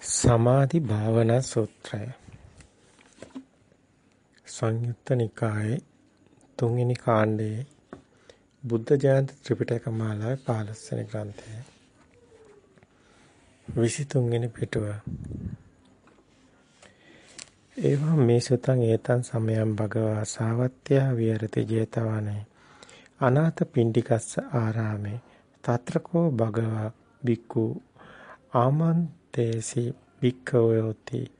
සමාධි භාවනා සූත්‍රය. සංයුත්ත නිකායේ තුන්වෙනි කාණ්ඩයේ බුද්ධ ජයන්ති ත්‍රිපිටක මාලාවේ 15 වෙනි ග්‍රන්ථය. 23 වෙනි පිටුව. එවං මේ සුතං ඒතං සමයං භගවා සාවත්ත්‍ය විහෙරති 제තවනේ අනාථ පිණ්ඩිකස්ස ආරාමේ తත්‍රකෝ භගවා බික්කු ආමන් තේසි භික්ඛවෝති.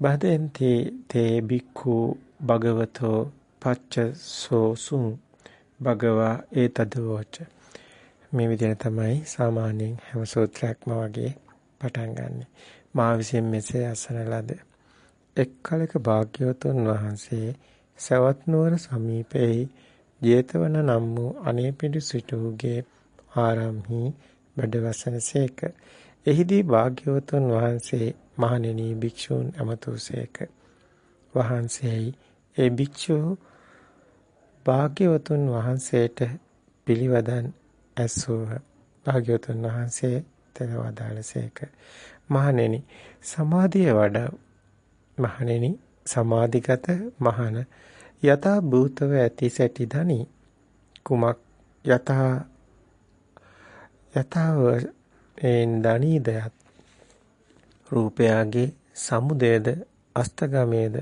බදෙන්ති තේ භික්ඛු භගවතෝ පච්චසෝසුං භගවා ඒතදවෝච මේ විදිහට තමයි සාමාන්‍යයෙන් හැම සූත්‍රයක්ම වගේ පටන් ගන්නෙ. මා විසින් මෙසේ අසන ලද. එක් කලක භාග්‍යවතුන් වහන්සේ සවැත් නුවර සමීපයේ ජේතවන නම් වූ අනේපිඬු සිටුගේ ආරම්හි වැඩවසනසේක. එහිදී භාග්‍යවතුන් වහන්සේ මහණෙනි භික්ෂූන් අමතුසේක. වහන්සේයි ඒ භික්ෂූ භාග්‍යවතුන් වහන්සේට පිළිවදන් ඇසූහ. භාග්‍යවතුන් වහන්සේ තෙලවදාළසේක. මහණෙනි සමාධිය වඩා මහණෙනි සමාධිගත මහන යථා භූතව ඇති සැටි ධනි කුමක් යථා යථාව එන් දනීදයත් රූපයාගේ සමුදයද අස්තගමේද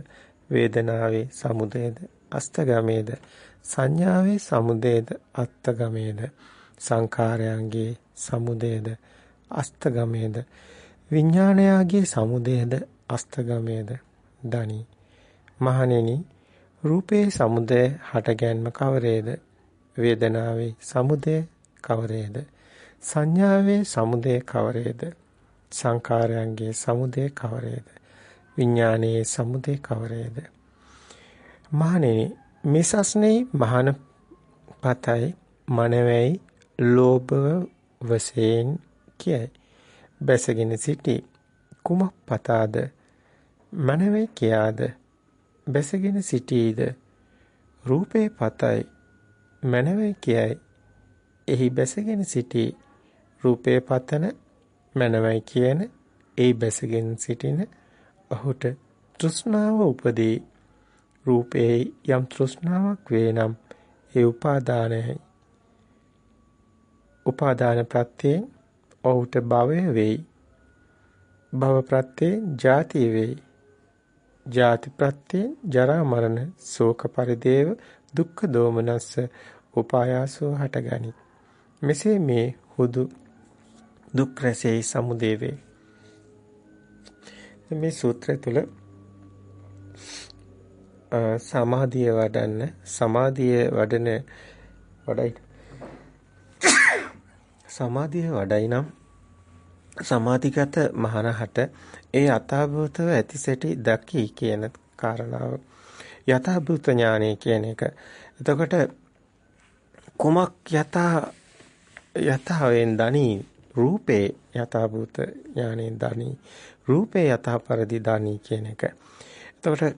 වේදනාවේ සමුදයද අස්තගමේද සංඥාවේ සමුදයද අත්තගමේද සංඛාරයන්ගේ සමුදයද අස්තගමේද විඥානයාගේ සමුදයද අස්තගමේද දනි. මහණෙනි රූපේ සමුදය හටගැන්ම කවරේද? වේදනාවේ සමුදය කවරේද? සංඥාවේ සමුදය කවරේද? සංකාරයන්ගේ සමුදය කවරේද? විඥානයේ සමුදය කවරේද? මහණෙනි මෙසස්නේ මහාන පතයි මනවැයි ලෝභව වශයෙන් කියයි. බැසගෙන සිටි කුමක් පතාද? මනවැයි කියාද? බැසගෙන සිටීද? රූපේ පතයි මනවැයි කියයි. එහි බැසගෙන සිටී රූපේ පතන මනවයි කියන ඒ බැසගෙන සිටින ඔහුට තෘෂ්ණාව උපදී. රූපේ යම් තෘෂ්ණාවක් වේ නම් ඒ උපාදානයයි උපාදාන ප්‍රත්‍යයෙන් ඔහුට භවය වෙයි. භව ප්‍රත්‍යයෙන් ජාතිය වෙයි. ජාති ප්‍රත්‍යයෙන් ජරා මරණ ශෝක පරිදේව දුක්ඛ දෝමනස්ස උපායාසෝ හටගනී. මෙසේ මේ හුදු දුක් රැසෙහි සමුදේ වේ. මේ සූත්‍රය තුල සමාධිය වඩන්න සමාධිය වඩන වඩයි සමාධිය වඩයි නම් සමාධිගත මහරහට ඒ යථාභූතව ඇතිසැටි දකි කියන කාරණාව යථාභූත ඥානය කියන එක. එතකොට කුමක් යථා යථාවෙන් දනී රූපේ යථාභූත ඥානෙන් දනි රූපේ යථා පරිදි දනි කියන එක. එතකොට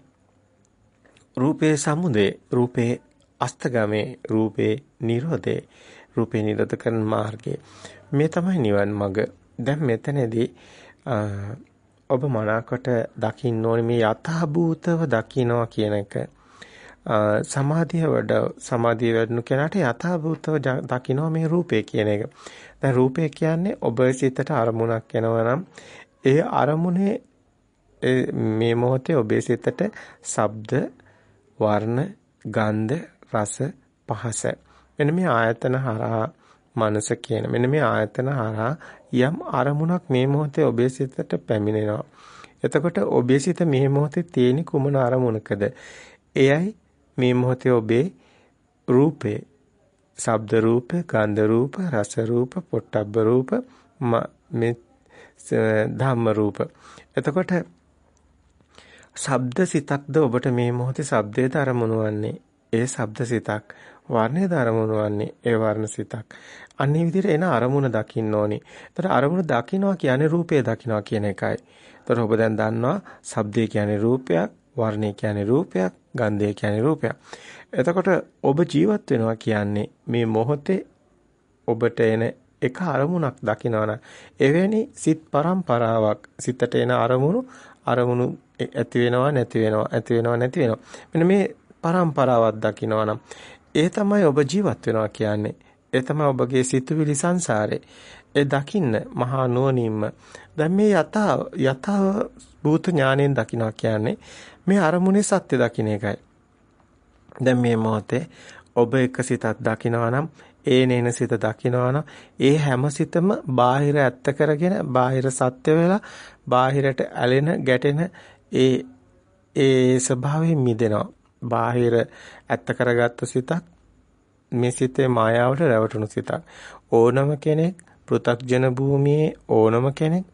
රූපේ සමුදේ රූපේ අස්තගමේ රූපේ නිරෝධේ රූපේ නිරෝධ කරන මාර්ගය මේ තමයි නිවන් මඟ. දැන් මෙතනදී ඔබ මනාකොට දකින්න ඕනේ මේ යථාභූතව දකින්නවා කියන එක. සමාධිය වඩ සමාධිය වැඩනු කෙනාට යථාභූතව දකින්නවා මේ රූපේ කියන එක. දැන් රූපය කියන්නේ ඔබ සිතට අරමුණක් එනවා නම් ඒ අරමුණේ මේ මොහොතේ ඔබේ සිතට ශබ්ද වර්ණ ගන්ධ රස පහස. මෙන්න මේ ආයතන හරහා මනස කියන මෙන්න මේ ආයතන හරහා යම් අරමුණක් මේ මොහොතේ ඔබේ සිතට පැමිණෙනවා. එතකොට ඔබේ සිත මේ මොහොතේ තියෙන කුමන අරමුණකද? එයයි මේ මොහොතේ ඔබේ රූපේ ශබ්ද රූප, ගන්ධ රූප, රස රූප, පොට්ටබ්බ රූප, මේ ධම්ම රූප. එතකොට ශබ්ද සිතක්ද ඔබට මේ මොහොතේ ශබ්දයේද අරමුණු වන්නේ. ඒ ශබ්ද සිතක්. වර්ණයේද අරමුණු වන්නේ. ඒ වර්ණ සිතක්. අන්නේ විදිහට එන අරමුණ දකින්න ඕනි. ඒතර අරමුණ දකින්නවා කියන්නේ රූපය දකින්නවා කියන එකයි. ඒතර ඔබ දැන් දන්නවා ශබ්දය කියන්නේ රූපයක්, වර්ණය කියන්නේ රූපයක්, ගන්ධය කියන්නේ රූපයක්. එතකොට ඔබ ජීවත් වෙනවා කියන්නේ මේ මොහොතේ ඔබට එන එක අරමුණක් දකිනවනම් එවැනි සිත් පරම්පරාවක් සිතට එන අරමුණු අරමුණු ඇති වෙනවා නැති වෙනවා ඇති වෙනවා නැති වෙනවා. මෙන්න මේ පරම්පරාවක් දකිනවනම් ඒ තමයි ඔබ ජීවත් වෙනවා කියන්නේ. ඒ තමයි ඔබගේ සිතුවිලි සංසාරේ. ඒ දකින්න මහා නුවණින්ම. දැන් මේ යථා යථා භූත ඥාණයෙන් දකින්නවා කියන්නේ මේ අරමුණේ සත්‍ය දකින්න එකයි දැන් මේ මොහොතේ ඔබ එක සිතක් දකිනවා නම් ඒ නේන සිත දකිනවා නම් ඒ හැම සිතම බාහිර ඇත්ත කරගෙන බාහිර සත්‍ය වෙලා බාහිරට ඇලෙන ගැටෙන ඒ ඒ ස්වභාවයෙන් මිදෙනවා. බාහිර ඇත්ත කරගත්තු සිතක් මේ සිතේ මායාවට රැවටුණු සිතක්. ඕනම කෙනෙක් පෘ탁ජන භූමියේ ඕනම කෙනෙක්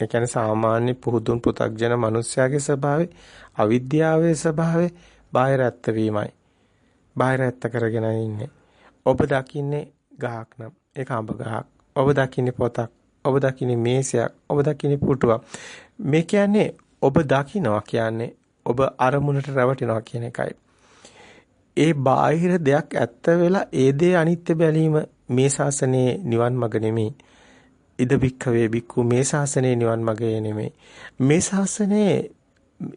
ඒ කියන්නේ සාමාන්‍ය පුහුදුන් පෘ탁ජන මිනිස්යාගේ ස්වභාවය අවිද්‍යාවේ ස්වභාවය බාහිර ඇත්ත වීමයි. බාහිර ඇත්ත කරගෙන ඉන්නේ. ඔබ දකින්නේ ගහක් නම් ඒක අඹ ගහක්. ඔබ දකින්නේ පොතක්. ඔබ දකින්නේ මේසයක්. ඔබ දකින්නේ පුටුවක්. මේ කියන්නේ ඔබ දකින්නවා කියන්නේ ඔබ අරමුණට රැවටෙනවා කියන එකයි. ඒ බාහිර දෙයක් ඇත්ත වෙලා ඒ දේ අනිත්‍ය බැලීම මේ ශාසනයේ නිවන් මඟ නෙමෙයි. ඉද බික්කවේ බික්කු මේ ශාසනයේ නිවන් මඟේ නෙමෙයි. මේ ශාසනයේ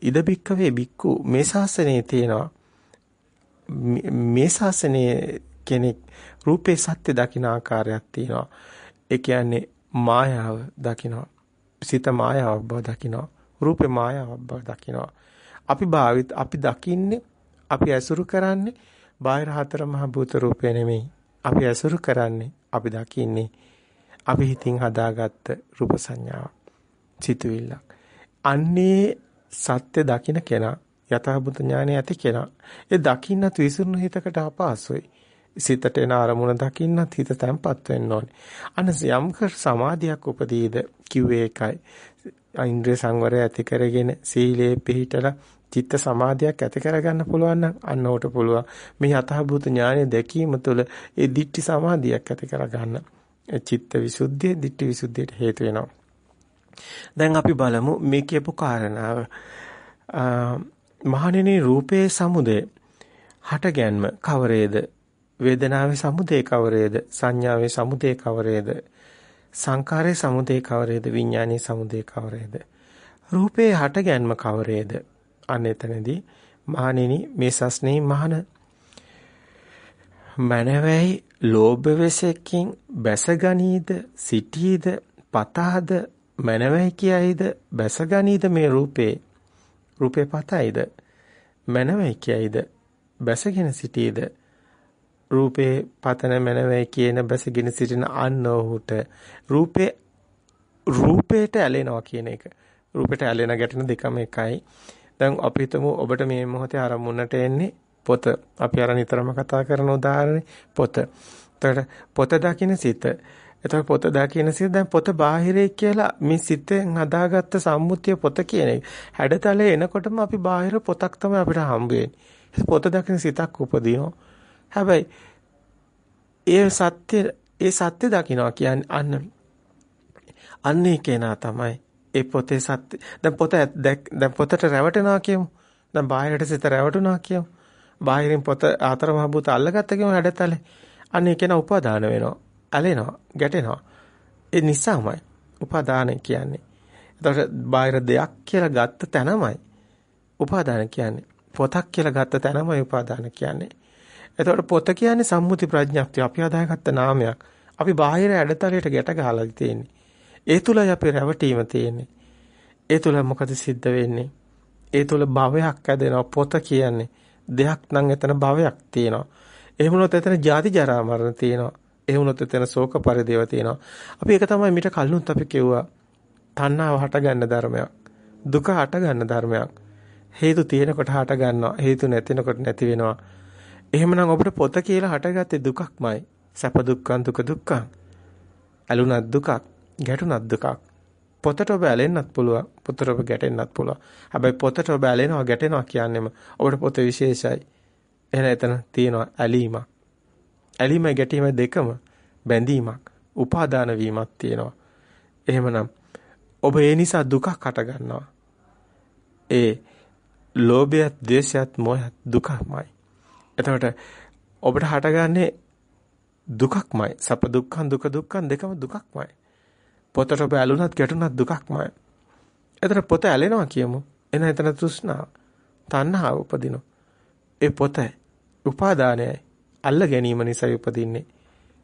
ඉද බික්කවේ බික්කු මේ ශාසනයේ තියෙනවා මේ ශාසනයේ කෙනෙක් රූපේ සත්‍ය දකින ආකාරයක් තියෙනවා. ඒ කියන්නේ මායාව දකිනවා. සිත මායාවක් බව දකිනවා. රූපේ මායාවක් බව දකිනවා. අපි භාවිත අපි දකින්නේ අපි ඇසුරු කරන්නේ බාහිර හතර මහ භූත රූපේ නෙමෙයි. අපි ඇසුරු කරන්නේ අපි දකින්නේ අපි හිතින් හදාගත්ත රූප සංඥාව. සිතුවිල්ලක්. අන්නේ සත්‍ය දකින කෙනා යථාභූත ඥානය ඇති කෙනා ඒ දකින්නත් විසුණු හිතකට අපහසුයි. සිතට එන අරමුණ දකින්නත් හිත තැම්පත් වෙන්න ඕනේ. අන්න යම්ක සමාධියක් උපදීද කිව්වේ එකයි. ඉන්ද්‍රිය සංවරය ඇති කරගෙන සීලේ පිහිටලා චිත්ත සමාධියක් ඇති කරගන්න පුළුවන් නම් අන්න උට පුළුවන් මේ යථාභූත ඥානය දැකීම තුළ ඒ දිට්ඨි සමාධියක් ඇති කරගන්න. චිත්ත විසුද්ධිය දිට්ඨි විසුද්ධියට හේතු වෙනවා. දැන් අපි බලමු මේ කියපු කාරණාව. මහණෙනි රූපේ සමුදය. හට ගැන්ම කවරේද? වේදනාවේ සමුදය කවරේද? සංඥාවේ සමුදය කවරේද? සංකාරයේ සමුදය කවරේද? විඥානයේ සමුදය කවරේද? රූපේ හට ගැන්ම කවරේද? අන්න එතනදී මහණෙනි මේ සස්නේ මහන මනවැයි ලෝභ වෙසකින් බැසගනීද සිටීද පතාද මනවැයි කියයිද බැසගනීද මේ රූපේ? රූපේ පතයිද? මනවයි කියයිද? බැසගෙන සිටීද? රූපේ පතන මනවයි කියන බැසගෙන සිටින අන්න ඔහුට රූපේ රූපේට ඇලෙනවා කියන එක. රූපේට ඇලෙන ගැටෙන දෙකම එකයි. දැන් අපි හිතමු ඔබට මේ මොහොතේ අරමුණට එන්නේ පොත අපි අර නිතරම කතා කරන උදාහරණේ පොත එතකොට පොත දකින්න සිත එතකොට පොත දකින්න සිත දැන් පොත බාහිරේ කියලා මේ සිතෙන් හදාගත්ත සම්මුතිය පොත කියන එක. හැඩතලේ එනකොටම අපි බාහිර පොතක් තමයි අපිට හම්බ වෙන්නේ. පොත දකින්න සිතක් උපදිනවා. හැබැයි ඒ සත්‍ය ඒ සත්‍ය දකින්නවා කියන්නේ අන්න අන්නේ කෙනා තමයි ඒ පොතේ සත්‍ය. දැන් පොත දැන් පොතට රැවටෙනවා කියමු. දැන් බාහිරට සිත රැවටුණා කියමු. බාහිරින් පොත ආතරමහ භූත අල්ලගත්ත කියමු හැඩතලේ. අන්නේ කෙනා උපාදාන වෙනවා. ඇලෙනවා, ගැටෙනවා. ඒ නිසාමයි උපාදාන කියන්නේ. එතකොට බාහිර දෙයක් කියලා ගත්ත තැනමයි උපාදාන කියන්නේ. පොතක් කියලා ගත්ත තැනමයි උපාදාන කියන්නේ. එතකොට පොත කියන්නේ සම්මුති ප්‍රඥාප්තිය අපි හදාගත්ත නාමයක්. අපි බාහිර ඇඩතලයට ගැට ගහලා තියෙන්නේ. ඒ තුලයි අපි රැවටීම තියෙන්නේ. ඒ තුල මොකද සිද්ධ වෙන්නේ? ඒ තුල භවයක් ඇදෙනවා පොත කියන්නේ. දෙයක් නම් එතන භවයක් තියෙනවා. එහෙම වුණොත් එතන ජාති ජරා මරණ තියෙනවා. ඒ වුණොත් එතන ශෝක පරිදේව තියෙනවා. අපි ඒක තමයි මිට කලිනුත් අපි කිව්වා. තණ්හාව හට ගන්න ධර්මයක්. දුක හට ගන්න ධර්මයක්. හේතු තියෙනකොට හට ගන්නවා. හේතු නැතිනකොට නැති වෙනවා. එහෙමනම් ඔබට පොත කියලා හටගත්තේ දුකක්මයි. සැප දුක්ඛං දුක දුක්ඛං. ඇලුනත් දුකක්, ගැටුනත් දුකක්. පොතට ඔබ ඇලෙන්නත් පුළුවන්. පොතට ඔබ ගැටෙන්නත් පුළුවන්. හැබැයි පොතට ඔබ ඇලෙනවා ගැටෙනවා කියන්නේම ඔබට පොත විශේෂයි. එහෙනම් එතන තියෙනවා ඇලීමක්. ඇලීම ගැටීම දෙකම බැඳීමක් උපාදාන වීමක් තියෙනවා. එහෙමනම් ඔබ ඒ නිසා දුකක් හට ගන්නවා. ඒ ලෝභයත්, ද්වේෂයත්, මොහයත් දුකමයි. එතකොට ඔබට හටගන්නේ දුකක්මයි. සැප දුක්ඛං දුක දුක්ඛං දෙකම දුකක්මයි. පොතට ඔබ ඇලුනත් ගැටුනත් දුකක්මයි. එතන පොත ඇලෙනවා කියමු. එන එතන තෘෂ්ණාව. තණ්හාව උපදිනවා. ඒ පොත උපාදානයයි. අල්ල ගැනීම නිසායි උපදින්නේ.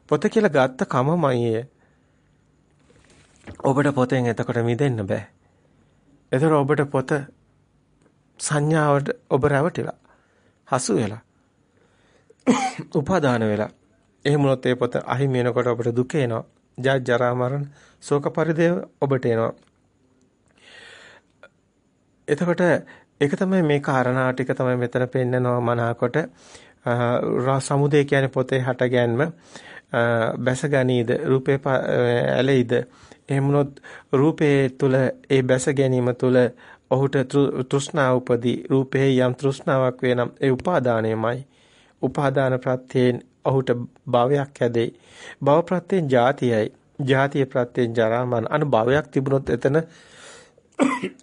පොත කියලා ගත්ත කමමයි ඔබට පොතෙන් එතකොට මිදෙන්න බෑ. එතකොට ඔබට පොත සංඥාවට ඔබ රැවටිලා හසු වෙලා උපාදාන වෙලා එහෙම වුණොත් ඒ පොත අහිමි වෙනකොට ඔබට දුක එනවා. ජා ජරා මරණ ශෝක පරිදේව ඔබට එනවා. එතකොට ඒක තමයි මේ කාරණා ටික තමයි මෙතන පෙන්නනවා මනාකොට. සමුදේ කියන්නේ පොතේ හට ගැන්ම. බැස ගනීද රූපේ ඇලෙයිද? එහෙම වුණොත් රූපේ තුල ඒ බැස ගැනීම තුල ඔහුට තෘෂ්ණාව උපදී. රූපේ යම් තෘෂ්ණාවක් වේ නම් ඒ උපාදානයමයි. උපාදාන ප්‍රත්‍යයෙන් ඔහුට භවයක් හැදෙයි. භව ප්‍රත්‍යයෙන් ජාතියයි. ජාතිය ප්‍රත්‍යයෙන් ජරා මරණ. අන භවයක් තිබුණොත් එතන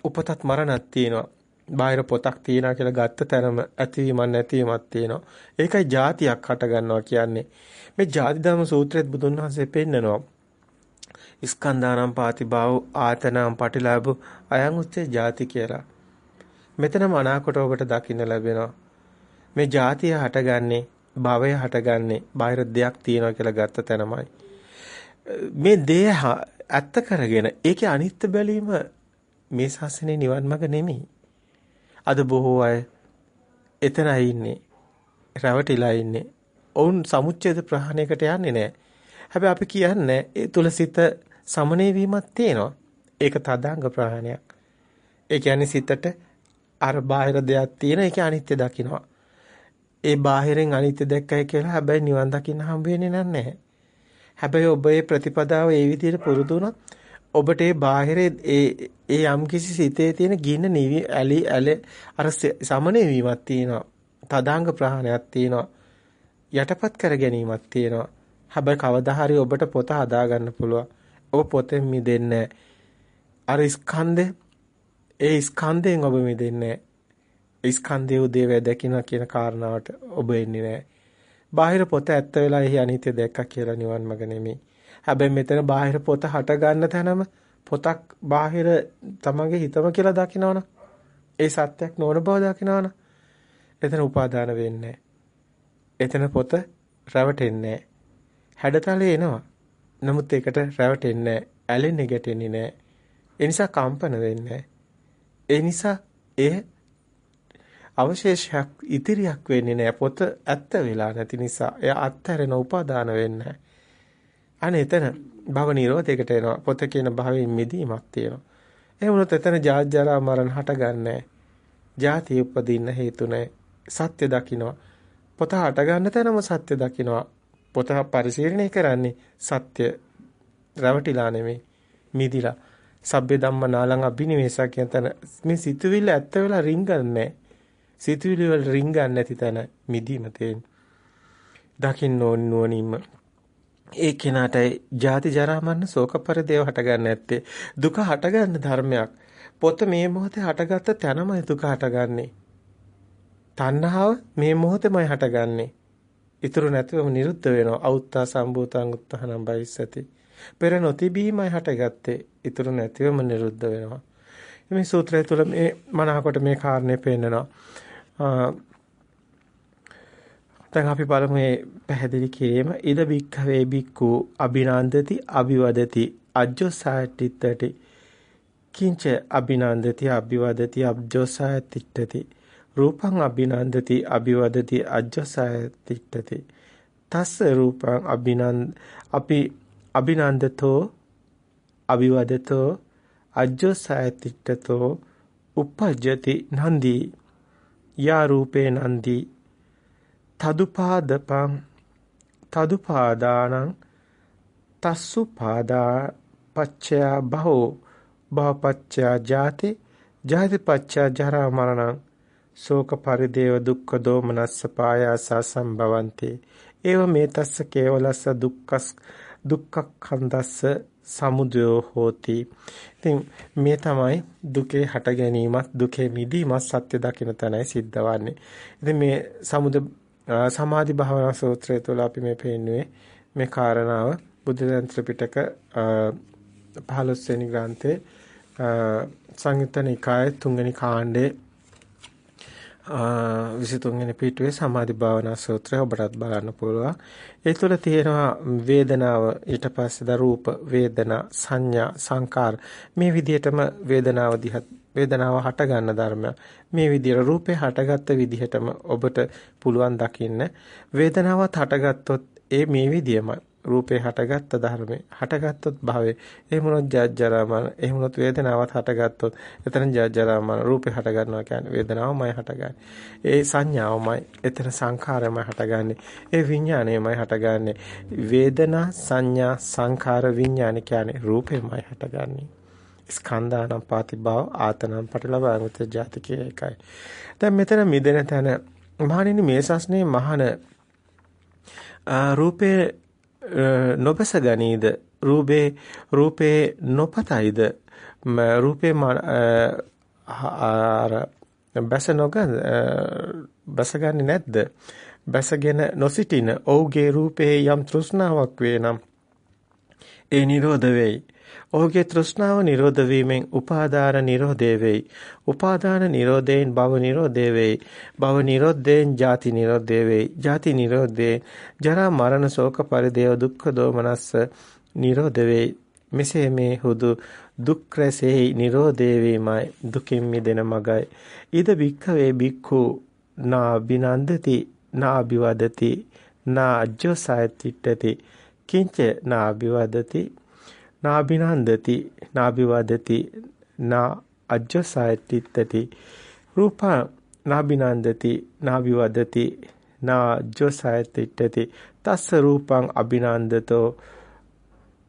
උපතත් මරණක් තියෙනවා. බාහිර පොතක් තියනවා කියලා ගත්ත තැනම ඇතිවීමක් නැතිවීමක් තියෙනවා. ඒකයි ජාතියක් හට ගන්නවා කියන්නේ. මේ ජාති ධර්ම සූත්‍රයේත් බුදුන් වහන්සේ පෙන්නනවා. ස්කන්ධානම් පාතිභාව ආතනම් පටිලාභ අයං උච්චේ ජාති කියලා. මෙතනම අනාකොට ඔබට දකින්න ලැබෙනවා. මේ ජාතිය හටගන්නේ භවය හටගන්නේ බාහිර දෙයක් තියෙනවා කියලා ගත්ත තැනමයි. මේ දේ ඇත්ත කරගෙන ඒකේ අනිත්‍ය බැලීම මේ ශාසනයේ නිවන් මඟ නෙමෙයි. අද බොහෝ අය එතනයි ඉන්නේ. රැවටිලා ඉන්නේ. ඔවුන් සමුච්ඡේද ප්‍රහාණයකට යන්නේ නැහැ. හැබැයි අපි කියන්නේ ඒ තුල සිත සමනය වීමක් තියෙනවා. ඒක තදාංග ප්‍රහාණයක්. ඒ කියන්නේ සිතට අර බාහිර දෙයක් තියෙන ඒකේ අනිත්‍ය දකින්නවා. ඒ බාහිරෙන් අනිත්‍ය දැක්කයි කියලා හැබැයි නිවන් දකින්න හම්බ වෙන්නේ නැහැ. හැබැයි ඔබ මේ ප්‍රතිපදාව ඒ විදිහට පුරුදු වුණොත් ඔබට ඒ බාහිරේ ඒ ඒ යම්කිසි සිතේ තියෙන ගින්න නිවි ඇලි ඇල අර සමනේ වීමක් තියෙනවා. තදාංග ප්‍රහාණයක් තියෙනවා. යටපත් කර ගැනීමක් තියෙනවා. හැබැයි කවදා හරි ඔබට පොත හදා ගන්න පුළුවන්. ඔබ පොතෙන් මිදෙන්නේ අර ස්කන්ධේ ඒ ස්කන්ධයෙන් ඔබ මිදෙන්නේ ස්කන්ධය උදේවැ දකින්න කියන කාරණාවට ඔබ එන්නේ නැහැ. බාහිර පොත ඇත්ත වෙලා එහි අනිත්‍ය දැක්කා කියලා නිවන් මඟ නෙමෙයි. හැබැයි මෙතන බාහිර පොත හට ගන්න තැනම පොතක් බාහිර තමගේ හිතම කියලා දකිනවනම් ඒ සත්‍යක් නොවන බව දකිනවනම් එතන උපාදාන වෙන්නේ එතන පොත රැවටෙන්නේ හැඩතලේ එනවා. නමුත් ඒකට රැවටෙන්නේ ඇලෙන්නේ ගැටෙන්නේ නැහැ. ඒ නිසා කම්පන වෙන්නේ ඒ නිසා ඒ අවශේෂයක් ඉතිරියක් වෙන්නේ නැහැ. පොත ඇත්ත වෙලා නැති නිසා එයා අත්හැරෙන උපාදාන වෙන්නේ අනේ එතන භව නිරෝධයකට එනවා. පොත කියන භවයෙන් මිදීමක් තියෙනවා. ඒ වුණොත් එතන ජාජ්ජරා මරණ හටගන්නේ ජාති උපදින්න හේතු සත්‍ය දකින්නවා. පොත හට ගන්න තැනම සත්‍ය දකින්නවා. පොත පරිශීලනය කරන්නේ සත්‍ය රැවටිලා නෙමෙයි මිදිලා. සබ්බේ ධම්ම නාලං අබිනිවේෂා කියන තැන මේ සිතුවිල්ල ඇත්ත වෙලා රින්ගන්නේ සිතුවිලි වල රින්ගන්නේ නැති තැන මිදීම තියෙන. දකින්න ඕන නුවණින්ම ඒ කෙනාටයි ජාති ජරා මරණ ශෝක පරිදේව හටගන්නේ නැත්තේ දුක හටගන්න ධර්මයක්. පොත මේ මොහොතේ හටගත්ත තැනමයි දුක හටගන්නේ. තණ්හාව මේ මොහොතේමයි හටගන්නේ. ඉතුරු නැතිවම නිරුද්ධ වෙනවා. අවුත්තා සම්භූතං උත්තහනම් බයිස්සති. පෙර නොතිබීමයි හටගත්තේ. ඉතුරු නැතිවම නිරුද්ධ වෙනවා. මේ සූත්‍රය තුළ මේ මනාකොට මේ කාරණේ පෙන්නනවා. දැන් අපි බලමු මේ පැහැදිලි කිරීම. ඉද බික්ඛවේ බික්ඛු අභිනන්දති අභිවදති අජ්ජොසාටිත්තටි කිංච අභිනන්දති අභිවදති අබ්ජොසාටිත්තති රූපං අභිනන්දති අභිවදති අජ්ජොසාටිත්තති තස්ස රූපං අභිනන්ද අපි අභිනන්දතෝ අභිවදතෝ අජ්ජොසාටිත්තතෝ uppajjati nandi යා රූපේ නන්දි. තදුපාදපං තදුපාදානං තස්සු පාදා පච්චය බහෝ භවපච්චය ජාති ජාති පච්චය ජරා මරණං ශෝක පරිදේව දුක්ඛ දෝමනස්ස පායාස සම්භවಂತಿ. ඒව මේ තස්ස කේවලස්ස දුක්ඛස් දුක්ඛඛන්දස්ස සමුදයෝ හෝති. ඉතින් මේ තමයි දුකේ හට ගැනීමත් දුකේ මිදීමත් සත්‍ය දකින තැනයි සිද්ධවන්නේ. ඉතින් මේ සමුද සමාධි භාවනා සූත්‍රය තුළ අපි මේ පෙන්නුවේ මේ කාරණාව බුද්ධ දන්ත්‍ර පිටක 15 වෙනි ග්‍රන්ථයේ සංයුත්ත නිකායේ තුන්වෙනි කාණ්ඩයේ 23 වෙනි පිටුවේ සමාධි භාවනා සූත්‍රය ඔබටත් බලන්න පුළුවන්. ඒ තුළ තියෙනවා වේදනාව ඊට පස්සේ රූප වේදනා සංඥා සංකාර මේ විදිහටම වේදනාව දිහත් වේදනාව හට ගන්න ධර්මය. මේ විදිහට රූපේ හටගත්ත විදිහටම ඔබට පුළුවන් දකින්න වේදනාවත් හටගත්තොත් ඒ මේ විදියමයි. රූපේ හටගත්ත ධර්මේ හටගත්තොත් භවයේ. එහෙමනොත් ජාජ්ජරා මන එහෙමනොත් වේදනාවත් හටගත්තොත් එතන ජාජ්ජරා මන රූපේ හට ගන්නවා කියන්නේ වේදනාවමයි හටගන්නේ. ඒ සංඥාවමයි එතන සංඛාරයමයි හටගන්නේ. ඒ විඥාණයමයි හටගන්නේ. වේදනා සංඥා සංඛාර විඥාන කියන්නේ රූපෙමයි හටගන්නේ. ස්කන්ධානම් පාතිභාව ආතනම් පටලවාගත ජාතිකයේ එකයි. දැන් මෙතන මිදෙන තැන මහණෙනි මේ සස්නේ මහන රූපේ නොබස ගනීද රූපේ රූපේ නොපතයිද රූපේ අර බැස නොග බැසගන්නේ නැද්ද බැසගෙන නොසිටින ඔහුගේ රූපේ යම් තෘෂ්ණාවක් වේ නම් ඒ නිරෝධ වෙයි ඔහුගේ තෘෂ්ණාව නිරෝධ වීමෙන් උපාදාන නිරෝධය වෙයි. උපාදාන නිරෝධයෙන් භව නිරෝධය වෙයි. භව නිරෝධයෙන් ජාති නිරෝධය වෙයි. ජාති නිරෝධයෙන් ජරා මරණ ශෝක පරිදේව දුක්ඛ දෝමනස්ස නිරෝධ වෙයි. මෙසේ මේ හුදු දුක් රැසෙහි නිරෝධය වීමයි දුකින් මිදෙන මගයි. ඉද භික්ඛවේ භික්ඛු නා බිනන්දති නා අභිවදති නා අජ්ජසායතිට්ඨති කිංච නා අභිවදති නාබිනන්දති නාබිවදති නා අජ්ජසායතිත්තති රූපා නාබිනන්දති නාබිවදති නා අජ්ජසායතිත්තති තස්ස රූපං අබිනන්දතෝ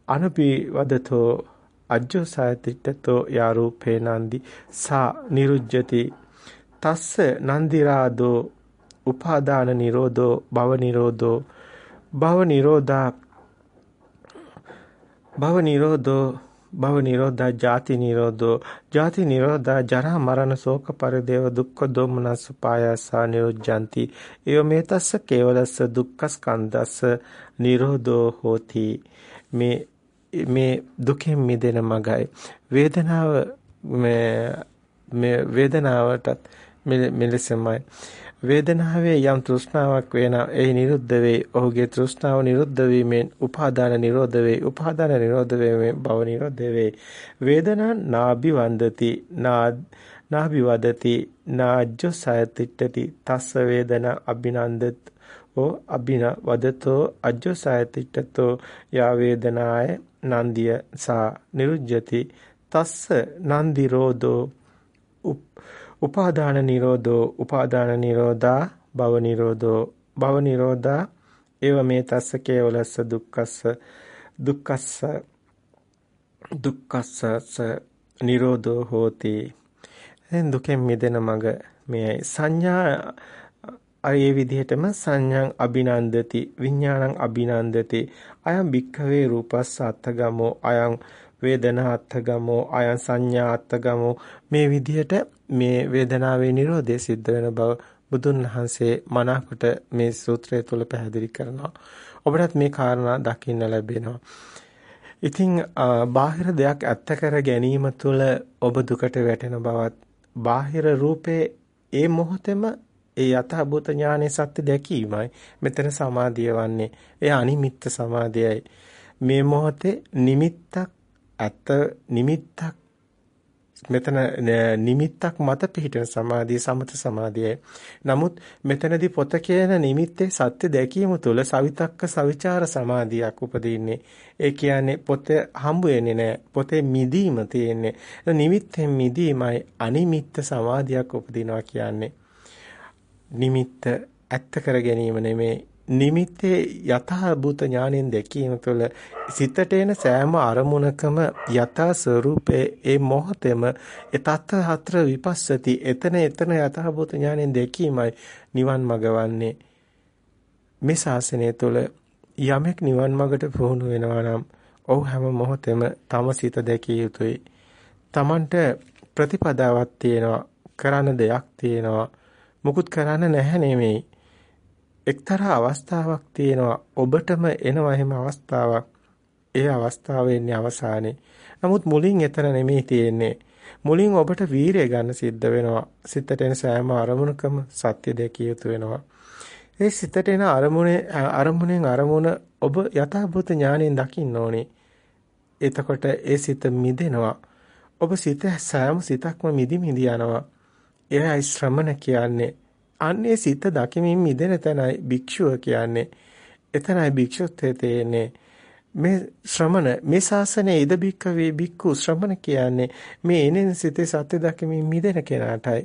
අනපිවදතෝ අජ්ජසායතිත්තතෝ යා රූපේ නන්දි සා නිරුජ්ජති තස්ස නන්දිරාදෝ උපාදාන නිරෝධෝ භව නිරෝධෝ භව නිරෝධා භව නිරෝධෝ භව නිරෝධා ජාති නිරෝධෝ ජාති නිරෝධා ජරා මරණ ශෝක පරිදේව දුක්ඛ දෝමනස් පායසා නිරුද්ධಂತಿ එය මේතස්ස කේවලස්ස දුක්ඛ ස්කන්ධස්ස නිරෝධෝ හෝති. මේ මේ දුකෙන් මිදෙන මගයි. වේදනාව මේ වේදනාවටත් මෙලෙසමයි. වේදනාවේ යම් තෘෂ්ණාවක් වේනා එහි නිරුද්ධ වේ. ඔහුගේ තෘෂ්ණාව නිරුද්ධ වීමෙන් උපාදාන නිරෝධ වේ. උපාදාන නිරෝධ වීමෙන් භව නිරෝධ වේ. වේදනා නාභි වන්දති නා නාභි වදති නාජ්ජ සයතිට්ඨති තස්ස වේදනා අභිනන්දත් ඕ අභින වදතෝ අජ්ජ සයතිට්ඨතෝ යා වේදනාය නන්දිය සා නිරුජ්ජති තස්ස නන්දිරෝධෝ උපාදාන නිරෝධෝ උපාදාන නිරෝධා භව නිරෝධෝ භව නිරෝධා ඒව මේ තස්ස කේවලස්ස දුක්ඛස්ස දුක්ඛස්ස දුක්ඛස්ස නිරෝධෝ හෝති. දැන් දුකෙන් මිදෙන මඟ මෙයයි සංඥා අය විදිහටම සංඥං අභිනන්දති විඥානං අභිනන්දති. අයං භික්ඛවේ රූපස්ස අත්තගමෝ අයං වේදනා අත්තගමෝ අයං සංඥා අත්තගමෝ. මේ විදිහට මේ වේදනාවේ Nirodhe සිද්ධ වෙන බව බුදුන් වහන්සේ මනාකොට මේ සූත්‍රය තුළ පැහැදිලි කරනවා. ඔබටත් මේ කාරණා දකින්න ලැබෙනවා. ඉතින් බාහිර දෙයක් ඇත්ත කර ගැනීම තුළ ඔබ දුකට වැටෙන බවත් බාහිර රූපේ ඒ මොහොතේම ඒ යථාභූත ඥානයේ සත්‍ය දැකීමයි මෙතන සමාධිය වන්නේ. ඒ අනිමිත්ත සමාධියයි. මේ මොහොතේ නිමිත්තක් ඇත්ත නිමිත්තක් මෙතන නිමිත්තක් මත පිහිටන සමාධිය සමත සමාධියයි. නමුත් මෙතනදී පොත කියන නිමිත්තේ සත්‍ය දැකීම තුළ සවිතක්ක සවිචාර සමාධියක් උපදින්නේ. ඒ කියන්නේ පොත හම්බ වෙන්නේ නැහැ. පොතේ මිදීම තියෙන්නේ. නිමිත්තෙන් මිදීමයි අනිමිත්ත සමාධියක් උපදිනවා කියන්නේ. නිමිත්ත ඇත්ත කර ගැනීම නෙමේ නිමිත්තේ යථා භූත ඥාණයෙන් දැකීම තුළ සිතට එන සෑම අරමුණකම යථා ස්වરૂපේ ඒ මොහොතේම ඒ තත්ත හතර විපස්සති. එතන එතන යථා භූත ඥාණයෙන් දැකීමයි නිවන් මඟ වන්නේ. මේ ශාසනය තුළ යමෙක් නිවන් මඟට පුහුණු වෙනවා නම් ඔහු හැම මොහොතෙම තම සිත දැකිය යුතුයි. තමන්ට ප්‍රතිපදාවක් තියෙනවා කරන්න දෙයක් තියෙනවා. මුකුත් කරන්න නැහැ නෙමෙයි. එක්තරා අවස්ථාවක් තියෙනවා ඔබටම එනවා එහෙම අවස්ථාවක්. ඒ අවස්ථාව එන්නේ අවසානයේ. නමුත් මුලින් එතන නෙමෙයි තියෙන්නේ. මුලින් ඔබට වීරිය ගන්න සිද්ධ වෙනවා. සිතට එන සෑම අරමුණකම සත්‍ය දැකිය යුතු වෙනවා. ඒ සිතට එන අරමුණේ අරමුණෙන් අරමුණ ඔබ යථාභූත ඥාණයෙන් දකින්න ඕනේ. එතකොට ඒ සිත මිදෙනවා. ඔබ සිත සෑම සිතක්ම මිදි මිදි යනවා. එයයි ශ්‍රමණ කියන්නේ. අන්නේ සිත දකිමින් මිදෙන තැනයි භික්ෂුව කියන්නේ. එතනයි භික්ෂුත්වයේ තියෙන්නේ. මේ ශ්‍රමණ මේ ශාසනයේ ඉද බික්කවේ බික්කු ශ්‍රමණ කියන්නේ මේ එනෙන සිතේ සත්‍ය දකිමින් මිදෙන කෙනාටයි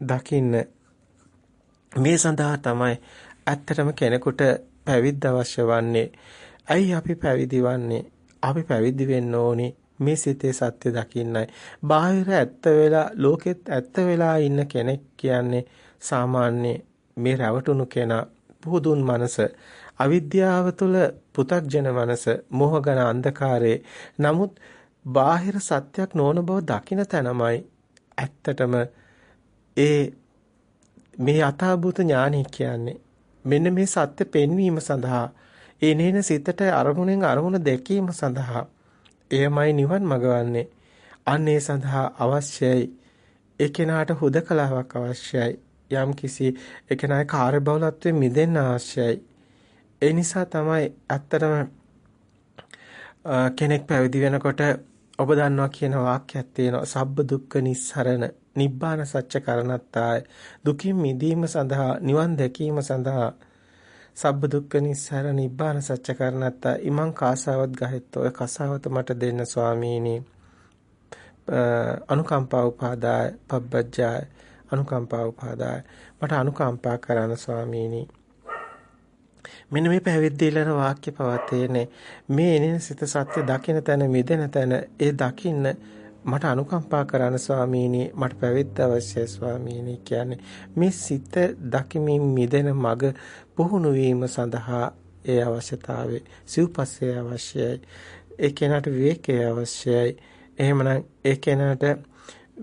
දකින්න මේ සඳහා තමයි ඇත්තටම කෙනෙකුට පැවිද්ද අවශ්‍ය වන්නේ. ඇයි අපි පැවිදි වන්නේ? අපි පැවිදි වෙන්න ඕනේ මේ සිතේ සත්‍ය දකින්නයි. බාහිර ඇත්ත වෙලා ලෝකෙත් ඇත්ත වෙලා ඉන්න කෙනෙක් කියන්නේ සාමාන්‍ය මේ රැවටුණු කෙනා පුදුන් මනස අවිද්‍යාව තුළ පු탁ජන මනස මෝහගන අන්ධකාරයේ නමුත් බාහිර සත්‍යක් නොවන බව දකින තැනමයි ඇත්තටම ඒ මේ අතාභූත ඥානය කියන්නේ. මෙන්න මේ සත්‍ය පෙන්වීම සඳහා ඒ නේන සිතට අරමුණෙන් අරමුණ දැකීම සඳහා එයමයි නිවන් මඟ වන්නේ අන්න ඒ සඳහා අවශ්‍යයි. ඒ කෙනාට හුදකලාවක් අවශ්‍යයි. යම් කිසි ඒ කෙනාගේ කාර්යබහුලත්වයෙන් මිදෙන්න අවශ්‍යයි. ඒ නිසා තමයි ඇත්තටම කෙනෙක් පැවිදි වෙනකොට ඔබ දන්නවා කියන වාක්‍යයක් තියෙනවා. සබ්බ දුක්ඛ නිස්සරණ නිබ්බාන සත්‍ය කරණත්තාය. දුකින් මිදීම සඳහා නිවන් දැකීම සඳහා සබ්බ දුක්ඛ නිස්සරණ නිබ්බාන සත්‍ය කරණත්තා ඉමං කාසාවත් ගහෙත් ඔය කසාවත මට දෙන්න ස්වාමීනි. අනුකම්පා උපාදාය පබ්බජ්ජාය. අනුකම්පා උපාදාය. මට අනුකම්පා කරන ස්වාමීනි. මෙන්න මේ පැවිද්දීලන වාක්‍ය පවතේනේ මේ එනින සිත සත්‍ය දකින තැන මිදෙන තැන ඒ දකින්න මට අනුකම්පා කරන්න ස්වාමීනි. මට පැවිද්ද අවශ්‍යයි ස්වාමීනි කියන්නේ. මේ සිත දකිමින් මිදෙන මග පුහුණු වීම සඳහා ඒ අවශ්‍යතාවය සිව්පස්සේ අවශ්‍යයි. ඒ කෙනාට විවේකයේ අවශ්‍යයි. එහෙමනම් ඒ කෙනාට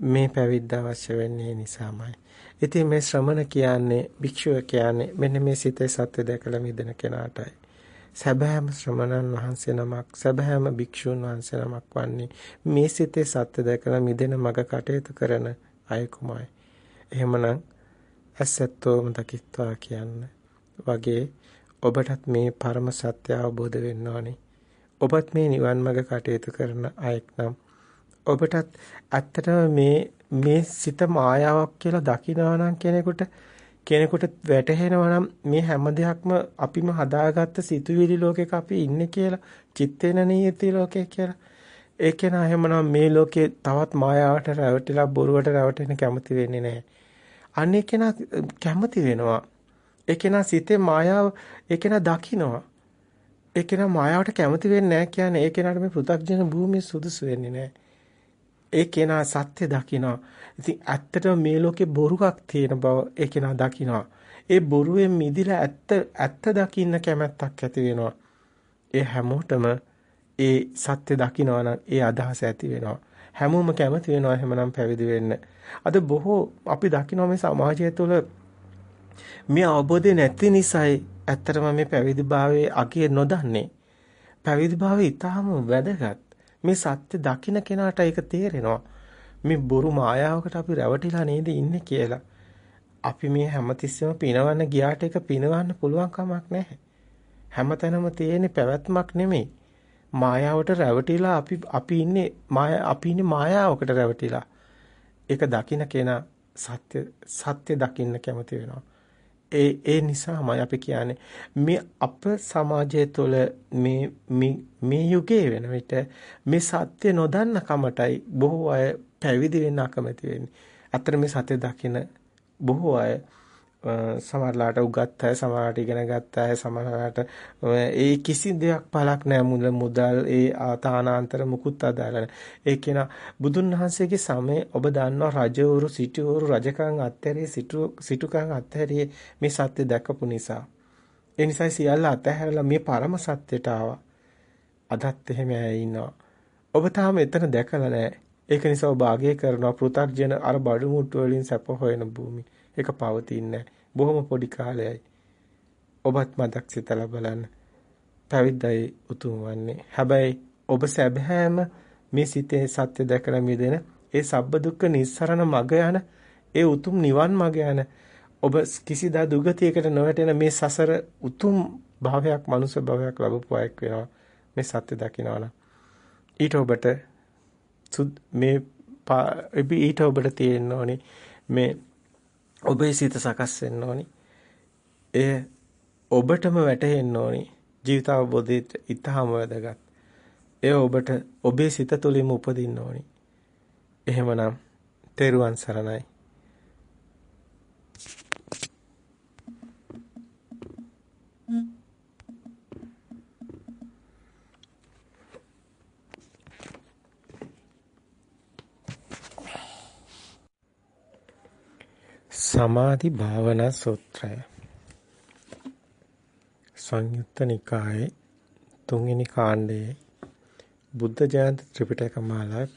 මේ පැවිද්ද අවශ්‍ය වෙන්නේ නිසාමයි ඉතින් මේ ශ්‍රමණ කියන්නේ භික්ෂුව කියන්නේ මෙන්න මේ සිතේ සත්‍ය දැකලා මිදෙන කෙනාටයි. සැබෑම ශ්‍රමණන් වහන්සේ නමක් සැබෑම භික්ෂුන් වහන්සේ නමක් වන්නේ මේ සිතේ සත්‍ය දැකලා මිදෙන මඟ කටයුතු කරන අයෙකුමයි. එහෙමනම් ඇසැත්තෝම දකිත්වා කියන්න වගේ ඔබටත් මේ පරම සත්‍ය අවබෝධ වෙන්න ඕනේ. ඔබත් මේ නිවන් මඟ කටයුතු කරන අයෙක් නම් ඔබටත් ඇත්තටම මේ මේ සිත මායාවක් කියලා දකිනවා නම් කෙනෙකුට කෙනෙකුට වැටහෙනවා නම් මේ හැම දෙයක්ම අපිම හදාගත්ත සිතුවිලි ලෝකයක අපි ඉන්නේ කියලා චිත්තේන නියති ලෝකේ කියලා ඒ කෙනා එහෙමනම් මේ ලෝකේ තවත් මායාවට රැවටිලා බොරුවට රැවටෙන්න කැමති වෙන්නේ නැහැ. අනේ කෙනා කැමති වෙනවා. ඒ කෙනා සිතේ මායාව ඒ කෙනා දකිනවා. ඒ කෙනා මායාවට කැමති වෙන්නේ නැහැ කියන්නේ ඒ කෙනාට මේ පෘථග්ජන භූමිය සුදුසු වෙන්නේ නැහැ. ඒ කෙනා සත්‍ය දකිනවා. ඉතින් ඇත්තටම මේ ලෝකේ බොරුවක් තියෙන බව ඒ කෙනා දකිනවා. ඒ බොරුවෙන් මිදිලා ඇත්ත ඇත්ත දකින්න කැමැත්තක් ඇති වෙනවා. ඒ හැමෝටම ඒ සත්‍ය දකිනවා නම් ඒ අදහස ඇති වෙනවා. හැමෝම කැමති වෙනවා එහෙමනම් පැවිදි වෙන්න. අද බොහෝ අපි දකිනවා මේ සමාජය තුළ මේ අවබෝධය නැති නිසායි ඇත්තටම මේ පැවිදිභාවයේ අගය නොදන්නේ. පැවිදිභාවය ඊටාම වැදගත්. මේ සත්‍ය දකින්න කෙනාට ඒක තේරෙනවා. මේ බොරු මායාවකට අපි රැවටිලා නේද ඉන්නේ කියලා. අපි මේ හැමතිස්සෙම පිනවන්න ගියාට ඒක පිනවන්න පුළුවන් කමක් නැහැ. හැමතැනම තියෙන පැවැත්මක් නෙමෙයි. මායාවට රැවටිලා අපි අපි ඉන්නේ මායා අපි ඉන්නේ මායාවකට රැවටිලා. ඒක දකින්න කෙනා සත්‍ය සත්‍ය දකින්න කැමති වෙනවා. ඒ ඒ නිසාමයි අපි කියන්නේ මේ අප සමාජය තුළ මේ මේ යුගයේ වෙන විට මේ සත්‍ය නොදන්න කමටයි බොහෝ අය පැවිදි වෙන්න අකමැති වෙන්නේ. අතර මේ සත්‍ය දකින බොහෝ අය සමහරලාට උගත් අය සමහරලාට ඉගෙන ගත්ත අය සමහරලාට ඒ කිසි දෙයක් පළක් නැහැ මුල මුදල් ඒ ආතානාන්තර මුකුත් අදාළ ඒ කියන බුදුන් වහන්සේගේ සමයේ ඔබ දන්නවා රජවරු සිටුවරු රජකම් අත්හැරියේ සිටු සිටුකම් අත්හැරියේ මේ සත්‍ය දැකපු නිසා. ඒ නිසා සියල්ල අත්හැරලා මේ පරම සත්‍යයට ආවා. අදත් එහෙම ඇය ඉන්නවා. ඔබ තාම එතන දැකලා නැහැ ඒක නිසා ඔබ ආගේ කරනවා පෘථග්ජන අර බඩු මුට්ටු වලින් සැප හොයන භූමිය. ඒක පවතින්නේ බොහොම පොඩි කාලයයි. ඔබත් මදක් සිතලා බලන්න. පැවිද්දයි උතුම් වන්නේ. හැබැයි ඔබ සැබෑම මේ සිතේ සත්‍ය දැකලා මිදෙන ඒ සබ්බ දුක්ඛ නිස්සරණ මග යන ඒ උතුම් නිවන් මග යන ඔබ කිසිදා දුගතියකට නොවැටෙන මේ සසර උතුම් භාවයක් මනුෂ්‍ය භාවයක් ලැබපු අයෙක් වෙනවා මේ සත්‍ය දකිනවා ඊට ඔබට මේ ඊට ඔබට තියෙන්න ඕනේ මේ ඔබේ සිත සකස් වෙන්න ඕනේ එය ඔබටම වැටහෙන්න ඕනේ ජීවිත අවබෝධයට ඊටම වැදගත් එය ඔබට ඔබේ සිත තුළින්ම උපදින්න ඕනි. එහෙමනම් තෙරුවන් සරණයි. සමාධි භාවනා සූත්‍රය. සංයුත්ත නිකායේ තුන්වෙනි කාණ්ඩයේ බුද්ධ ජයන්ති ත්‍රිපිටක මාලාවේ